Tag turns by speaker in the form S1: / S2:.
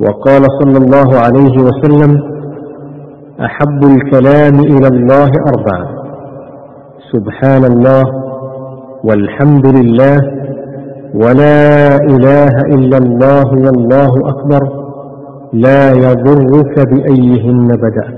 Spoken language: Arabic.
S1: وقال صلى الله عليه وسلم أحب الكلام إلى الله أربعة. سبحان الله والحمد لله ولا إله إلا الله والله أكبر. لا يضرك بأيهن بدأت